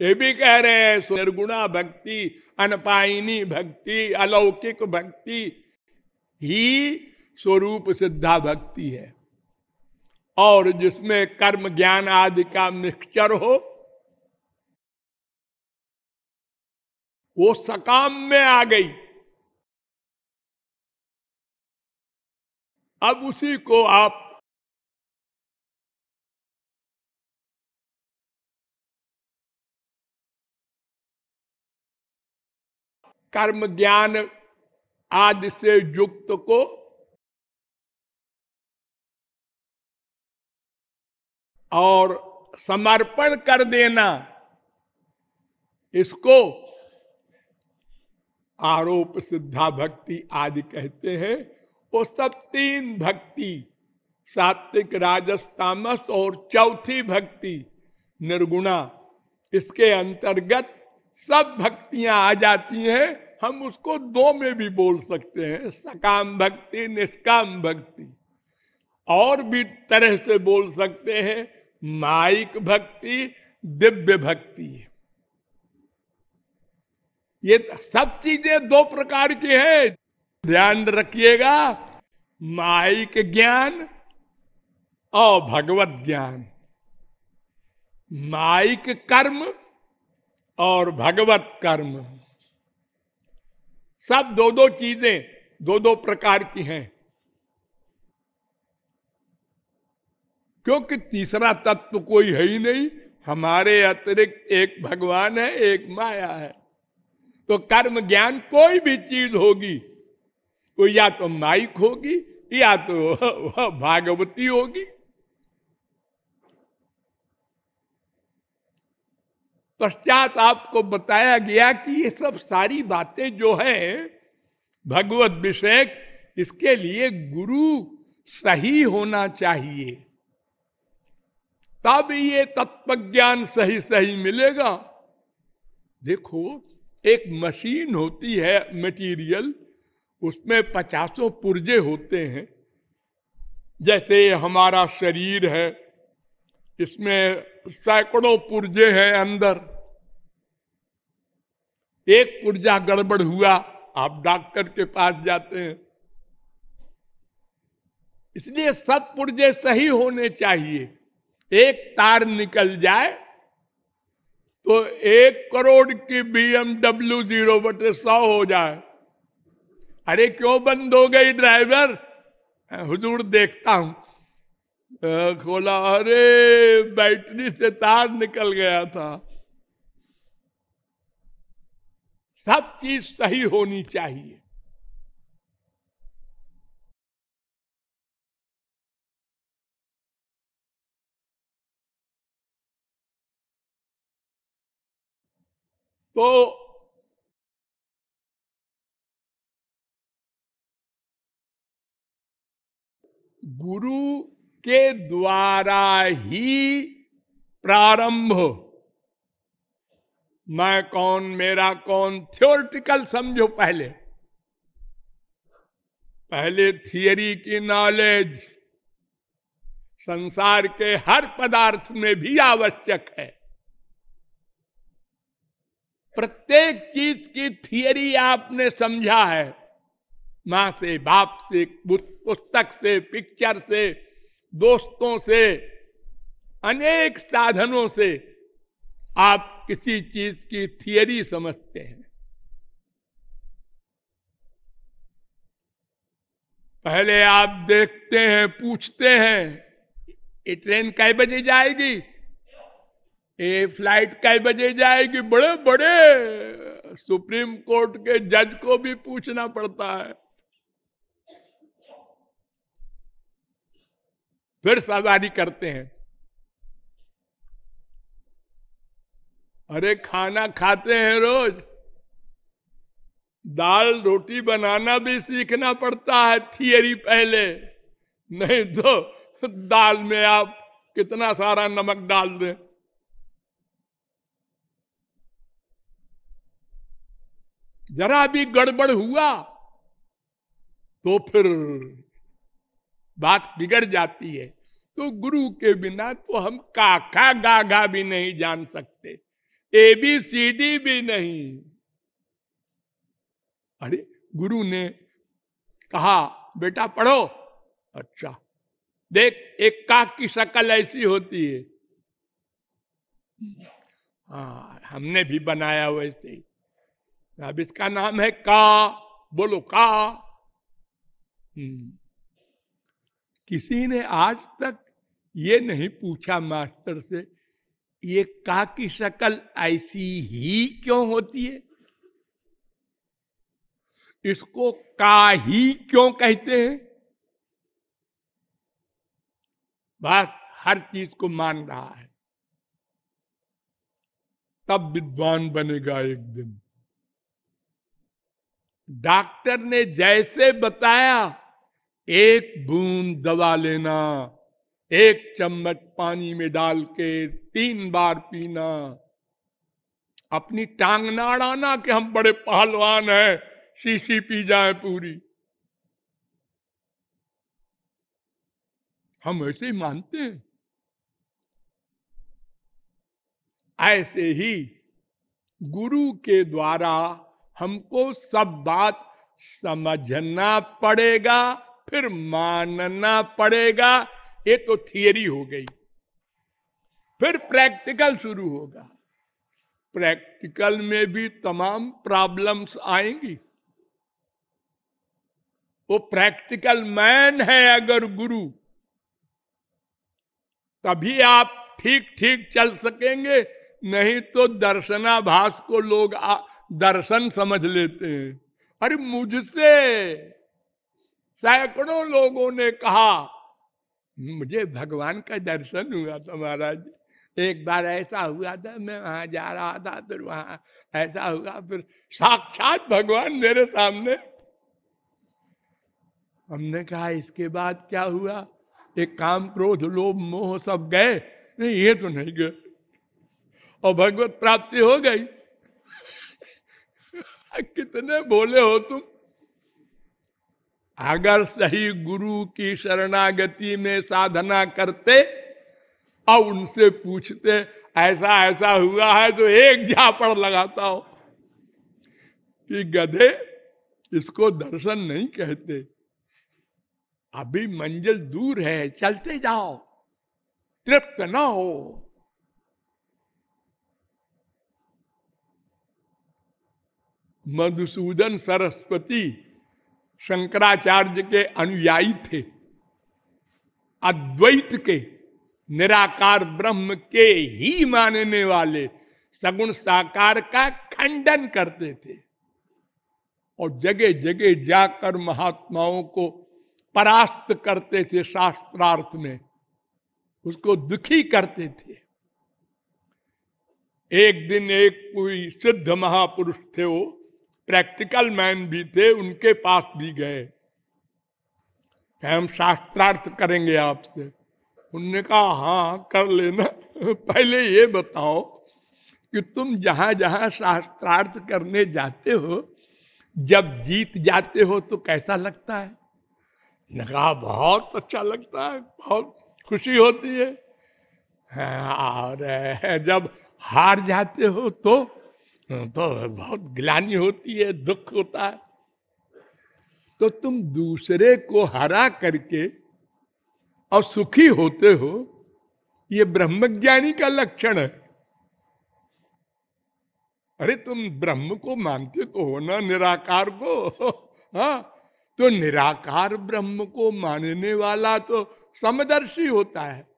ये भी कह रहे हैं निर्गुणा भक्ति अनपाइनी भक्ति, अलौकिक भक्ति, ही स्वरूप सिद्धा भक्ति है। और जिसमें कर्म ज्ञान आदि का मिक्सचर हो, वो सकाम में आ गई। अब उसी को आप कर्म ज्ञान आदि से युक्त को और समर्पण कर देना। इसको आरोप सिद्धा भक्ति आदि कहते हैं। वो सब तीन भक्ति, सात्विक, राजस और चौथी भक्ति निर्गुणा। इसके अंतर्गत सब भक्तियाँ आ जाती हैं। हम उसको दो में भी बोल सकते हैं, सकाम भक्ति, निष्काम भक्ति। और भी तरह से बोल सकते हैं, माइक भक्ति, दिव्य भक्ति। ये सब चीज़ें दो प्रकार की है। ध्यान रखिएगा, माइक ज्ञान और भगवत ज्ञान। माइक कर्म और भगवत कर्म। सब दो दो चीज़ें दो दो प्रकार की हैं। क्योंकि तीसरा तत्व कोई है ही नहीं, हमारे अतिरिक्त एक भगवान है, एक माया है। तो कर्म ज्ञान कोई भी चीज़ होगी, वो या तो माइक होगी, या तो भागवती होगी। पश्चात आपको बताया गया कि ये सब सारी बातें जो है, भगवत विषय इसके लिए गुरु सही होना चाहिए। तब ये तत्व ज्ञान सही सही मिलेगा। देखो, एक मशीन होती है मटेरियल उसमें पचासों पुर्जे होते हैं। जैसे हमारा शरीर है, इसमें सैकड़ों पुर्जे हैं अंदर। एक पुर्जा गड़बड़ हुआ, आप डॉक्टर के पास जाते हैं। इसलिए सब पुर्जे सही होने चाहिए। एक तार निकल जाए तो एक करोड़ की बीएमडब्ल्यू ज़ीरो बटे सौ हो जाए। अरे क्यों बंद हो गई ड्राइवर? हुजूर देखता हूँ। खोला, अरे बैटरी से तार निकल गया था। सब चीज़ सही होनी चाहिए। तो गुरु के द्वारा ही प्रारंभ मैं कौन, मेरा कौन? थियोरटिकल समझो पहले। पहले थियरी की नॉलेज संसार के हर पदार्थ में भी आवश्यक है। प्रत्येक चीज़ की थियरी आपने समझा है। माँ से, बाप से पुस्तक से पिक्चर से, दोस्तों से, अनेक साधनों से। आप किसी चीज़ की थियरी समझते हैं। पहले आप देखते हैं, पूछते हैं, ये ट्रेन कै बजे जाएगी? ये फ़्लाइट कै बजे जाएगी? बड़े बड़े सुप्रीम कोर्ट के जज को भी पूछना पड़ता है। फिर सवारी करते हैं। अरे खाना खाते हैं रोज। दाल रोटी बनाना भी सीखना पड़ता है थियरी पहले। नहीं तो दाल में आप कितना सारा नमक डाल दें। जरा भी गड़बड़ हुआ तो फिर बात बिगड़ जाती है। तो गुरु के बिना तो हम काका गागा भी नहीं जान सकते। ए बी सी डी भी नहीं। अरे, गुरु ने कहा, बेटा, पढ़ो। अच्छा देख, एक काक की शक्ल ऐसी होती है। हाँ हमने भी बनाया वैसे ही। अब इसका नाम है का, बोलो का। हम्म। किसी ने आज तक ये नहीं पूछा मास्टर से ये का की शक्ल ऐसी ही क्यों होती है? इसको का ही क्यों कहते हैं? बस हर चीज़ को मान रहा है। तब विद्वान बनेगा एक दिन। डॉक्टर ने जैसे बताया, एक बूंद दवा लेना। एक चम्मच पानी में डाल के तीन बार पीना। अपनी टांग ना कि हम बड़े पहलवान हैं, शीशी पी जाए पूरी। हम ऐसे ही मानते हैं। ऐसे ही गुरु के द्वारा हमको सब बात समझना पड़ेगा, फिर मानना पड़ेगा ये तो थियरी हो गई। फिर प्रैक्टिकल शुरू होगा। प्रैक्टिकल में भी तमाम प्रॉब्लम्स आएँगी। वो प्रैक्टिकल मैन है अगर गुरु तभी आप ठीक ठीक चल सकेंगे नहीं तो दर्शनाभास को लोग आ, दर्शन समझ लेते हैं। अरे मुझसे सैकड़ों लोगों ने कहा मुझे भगवान का दर्शन हुआ था महाराज। एक बार ऐसा हुआ था, मैं वहाँ जा रहा था, फिर वहाँ ऐसा हुआ, फिर साक्षात भगवान मेरे सामने। हमने कहा, इसके बाद क्या हुआ? एक काम क्रोध लोभ मोह सब गए, नहीं, ये तो नहीं गए। और भगवत प्राप्ति हो गई। कितने बोले हो तुम। अगर सही गुरु की शरणागति में साधना करते और उनसे पूछते, ऐसा ऐसा हुआ है तो एक झापड़ लगाता हो? कि गधे इसको दर्शन नहीं कहते। अभी मंजिल दूर है, चलते जाओ, तृप्त ना हो। मधुसूदन सरस्वती शंकराचार्य के अनुयायी थे, अद्वैत के, निराकार ब्रह्म के ही मानने वाले सगुण साकार का खंडन करते थे। और जगह जगह जाकर महात्माओं को परास्त करते थे शास्त्रार्थ में, उसको दुखी करते थे। एक दिन एक कोई सिद्ध महापुरुष थे वो प्रैक्टिकल मैन भी थे उनके पास भी गए। हम शास्त्रार्थ करेंगे आपसे। उनने कहा हाँ कर लेना। पहले ये बताओ कि तुम जहाँ जहाँ शास्त्रार्थ करने जाते हो जब जीत जाते हो तो कैसा लगता है? कहा बहुत अच्छा लगता है बहुत खुशी होती है। हाँ, और जब हार जाते हो तो तो बहुत ग्लानी होती है, दुख होता है। तो तुम दूसरे को हरा करके और सुखी होते हो, ये ब्रह्मज्ञानी का लक्षण है। अरे, तुम ब्रह्म को मानते तो हो ना, निराकार को? हाँ तो निराकार ब्रह्म को मानने वाला तो समदर्शी होता है।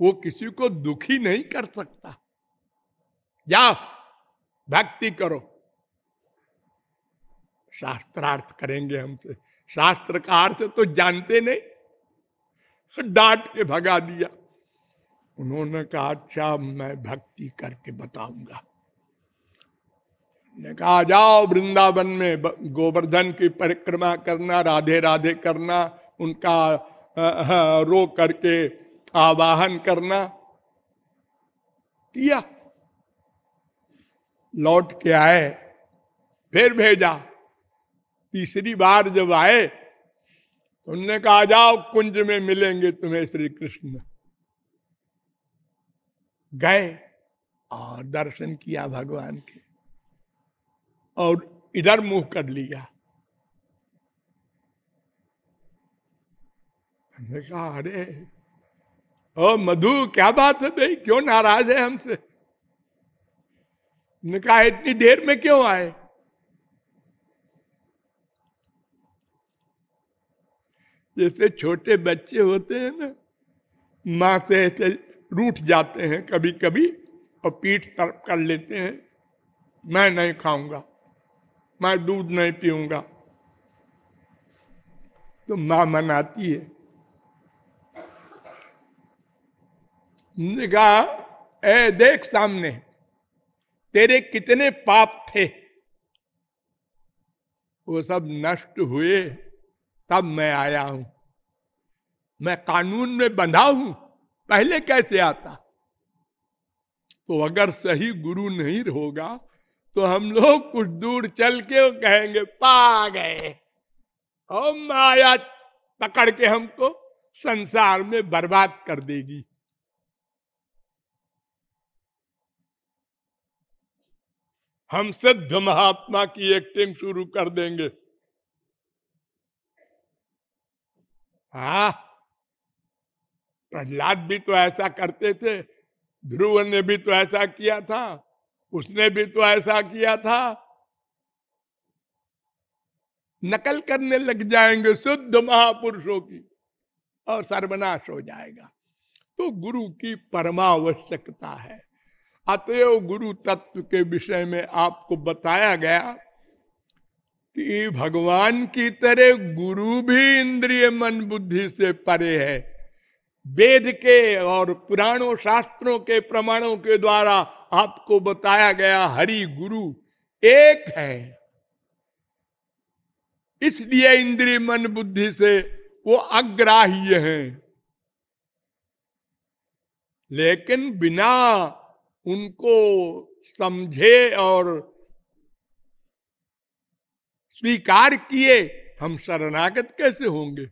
वो किसी को दुखी नहीं कर सकता। जाओ भक्ति करो। शास्त्रार्थ करेंगे हमसे। शास्त्र का अर्थ तो जानते नहीं। डांट के भगा दिया। उन्होंने कहा अच्छा मैं भक्ति करके बताऊँगा। ने कहा जाओ वृंदावन में गोवर्धन की परिक्रमा करना, राधे राधे करना, उनका रो करके आवाहन करना। किया। लौट के आए, फिर भेजा। तीसरी बार जब आए उनने कहा, जाओ, कुंज में मिलेंगे तुम्हें श्री कृष्ण गए, और दर्शन किया भगवान के, और इधर मुँह कर लिया। कहा, अरे, ओ मधु, क्या बात है भाई? क्यों नाराज़ है हमसे? ने कहा, इतनी देर में क्यों आए? जैसे छोटे बच्चे होते हैं ना, माँ से ऐसे रूठ जाते हैं कभी कभी और पीठ तरफ़ कर लेते हैं, मैं नहीं खाऊँगा, मैं दूध नहीं पीऊँगा। तो माँ मनाती है। कहा, ए, देख सामने। तेरे कितने पाप थे? वो सब नष्ट हुए, तब मैं आया हूँ। मैं कानून में बंधा हूँ, पहले कैसे आता? तो अगर सही गुरु नहीं होगा तो हम लोग कुछ दूर चल के कहेंगे पा गए और माया पकड़ के हमको संसार में बर्बाद कर देगी। हम सिद्ध महात्मा की एक टीम शुरू कर देंगे। हा। प्रहलाद भी तो ऐसा करते थे, ध्रुव ने भी तो ऐसा किया था, उसने भी तो ऐसा किया था। नकल करने लग जाएँगे शुद्ध महापुरुषों की और सर्वनाश हो जाएगा। तो गुरु की परमावश्यकता है। अतएव गुरु तत्व के विषय में आपको बताया गया कि भगवान की तरह गुरु भी इंद्रिय मन बुद्धि से परे है। वेद के और पुराणों शास्त्रों के प्रमाणों के द्वारा आपको बताया गया हरि गुरु एक है। इसलिए इंद्रिय मन बुद्धि से वो अग्राह्य है। लेकिन बिना उनको समझे और स्वीकार किए, हम शरणागत कैसे होंगे?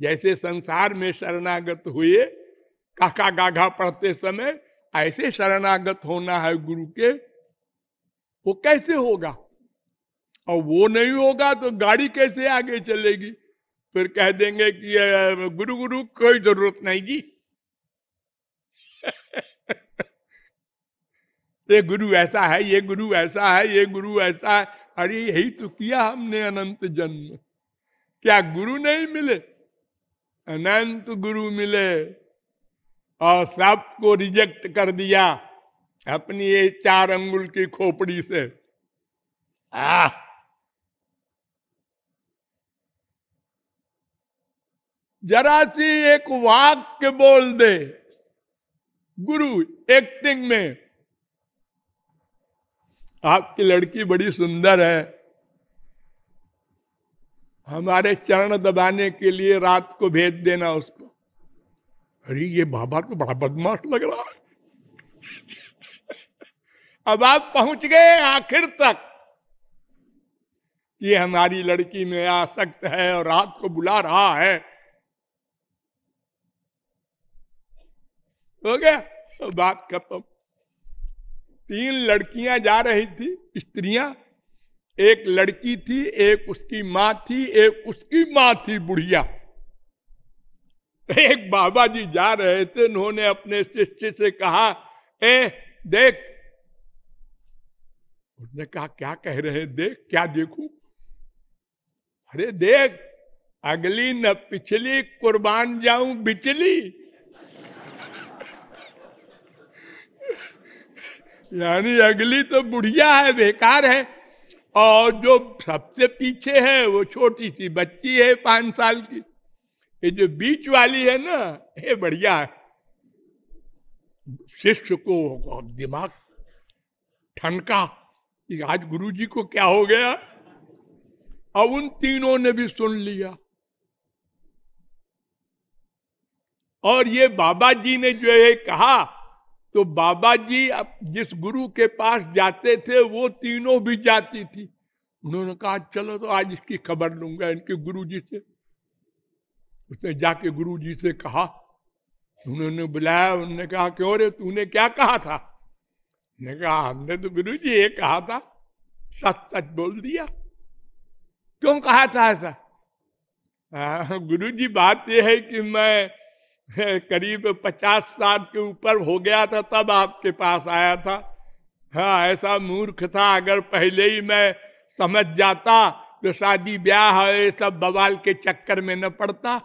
जैसे संसार में शरणागत हुए काका गाघा पढ़ते समय ऐसे शरणागत होना है गुरु के, वो कैसे होगा? और वो नहीं होगा तो गाड़ी कैसे आगे चलेगी? फिर कह देंगे कि गुरु गुरु, कोई ज़रूरत नहीं जी। ये गुरु ऐसा है, ये गुरु ऐसा है, ये गुरु ऐसा है। अरे, यही तो किया हमने अनंत जन्म। क्या गुरु नहीं मिले? अनंत गुरु मिले। और सबको रिजेक्ट कर दिया अपनी ये चार अंगुल की खोपड़ी से। आ जरा सी एक वाक्य बोल दे। गुरु एक्टिंग में आपकी लड़की बड़ी सुंदर है। हमारे चरण दबाने के लिए रात को भेज देना उसको। अरे, ये बाबा तो बड़ा बदमाश लग रहा है। अब आप पहुँच गए आखिर तक। ये हमारी लड़की में आसक्त है और रात को बुला रहा है। हो गया? बात खत्म। तीन लड़कियाँ जा रही थी, स्त्रियाँ। एक लड़की थी, एक उसकी माँ थी, एक उसकी माँ थी बुढ़िया। एक बाबा जी जा रहे थे, उन्होंने अपने शिष्य से कहा, ए, देख। उसने कहा, क्या कह रहे हैं? देख, क्या देखू? अरे देख, अगली न पिछली कुर्बान जाऊँ बिचली। यानी अगली तो बुढ़िया है, बेकार है। और जो सबसे पीछे है, वो छोटी सी बच्ची है पाँच साल की। ये जो बीच वाली है ना, ये बढ़िया है। शिष्य को दिमाग ठनका आज गुरु जी को क्या हो गया। अब उन तीनों ने भी सुन लिया। और ये बाबा जी ने जो है कहा तो बाबा जी अब जिस गुरु के पास जाते थे, वो तीनों भी जाती थी। उन्होंने कहा, चलो तो आज इसकी खबर लूँगा इनके गुरु जी से। उसने जाके गुरु जी से कहा, उन्होंने बुलाया, उन्होंने कहा क्यों रे तूने क्या कहा था? ने कहा, हमने तो गुरु जी ये कहा था, सच सच बोल दिया। क्यों कहा था ऐसा? गुरु जी बात यह है कि मैं करीब पचास साल के ऊपर हो गया था, तब आपके पास आया था। हाँ ऐसा मूर्ख था, अगर पहले ही मैं समझ जाता तो शादी ब्याह है सब बवाल के चक्कर में न पड़ता।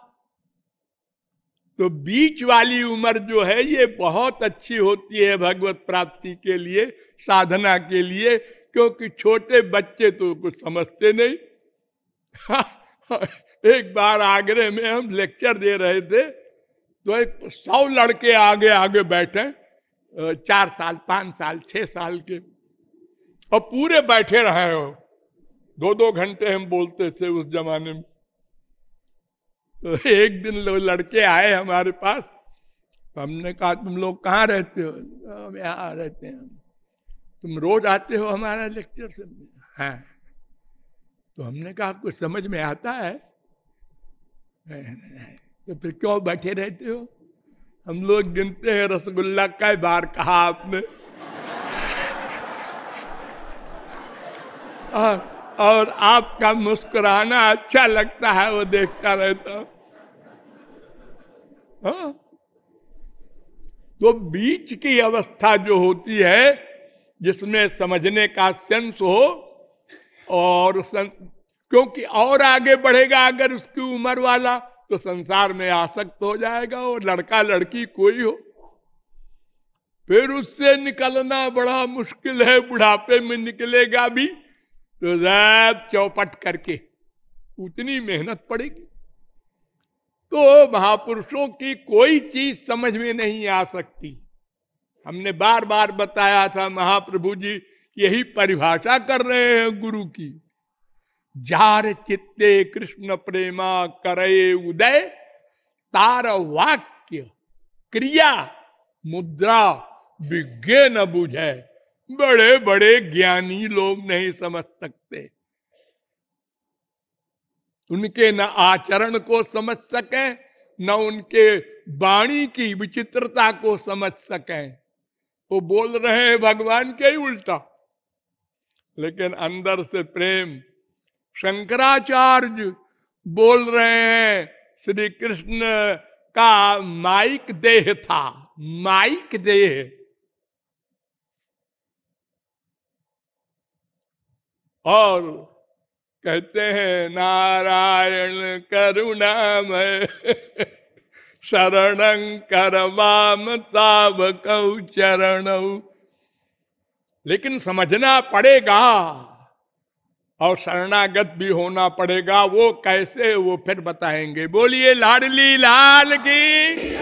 तो बीच वाली उम्र जो है, ये बहुत अच्छी होती है भगवत प्राप्ति के लिए, साधना के लिए, क्योंकि छोटे बच्चे तो कुछ समझते नहीं। एक बार आगरे में हम लेक्चर दे रहे थे तो एक सौ लड़के आगे आगे बैठे चार साल, पाँच साल, छह साल के। और पूरे बैठे रहे हो। दो दो घंटे हम बोलते थे उस जमाने में। तो एक दिन लड़के आए हमारे पास। तो हमने कहा, तुम लोग कहाँ रहते हो? हम यहाँ रहते हैं। तुम रोज आते हो हमारा लेक्चर से? हाँ। तो हमने कहा, कुछ समझ में आता है? तो फिर क्यों बैठे रहते हो? हम लोग गिनते हैं रसगुल्ला कई बार कहा आपने। और आपका मुस्कुराना अच्छा लगता है, वो देखता रहता हाँ। तो बीच की अवस्था जो होती है, जिसमें समझने का सेंस हो, और क्योंकि और आगे बढ़ेगा अगर उसकी उम्र वाला तो संसार में आसक्त हो जाएगा और लड़का लड़की कोई हो। फिर उससे निकलना बड़ा मुश्किल है, बुढ़ापे में निकलेगा भी तो जैब चौपट करके उतनी मेहनत पड़ेगी। तो महापुरुषों की कोई चीज़ समझ में नहीं आ सकती। हमने बार बार बताया था, महाप्रभु जी यही परिभाषा कर रहे हैं गुरु की। जार चित्ते कृष्ण प्रेमा करे उदय तार वाक्य क्रिया, मुद्रा, विज्ञ न बुझे। बड़े बड़े ज्ञानी लोग नहीं समझ सकते। उनके न आचरण को समझ सके, न उनके वाणी की विचित्रता को समझ सके। वो बोल रहे हैं भगवान के ही उल्टा। लेकिन अंदर से प्रेम शंकराचार्य बोल रहे हैं, श्री कृष्ण का माइक देह था, माइक देह। और कहते हैं, नारायण करुणामय शरण कर माम ताब चरण। लेकिन समझना पड़ेगा और शरणागत भी होना पड़ेगा वो कैसे वो फिर बताएँगे। बोलिए लाडली लाल की।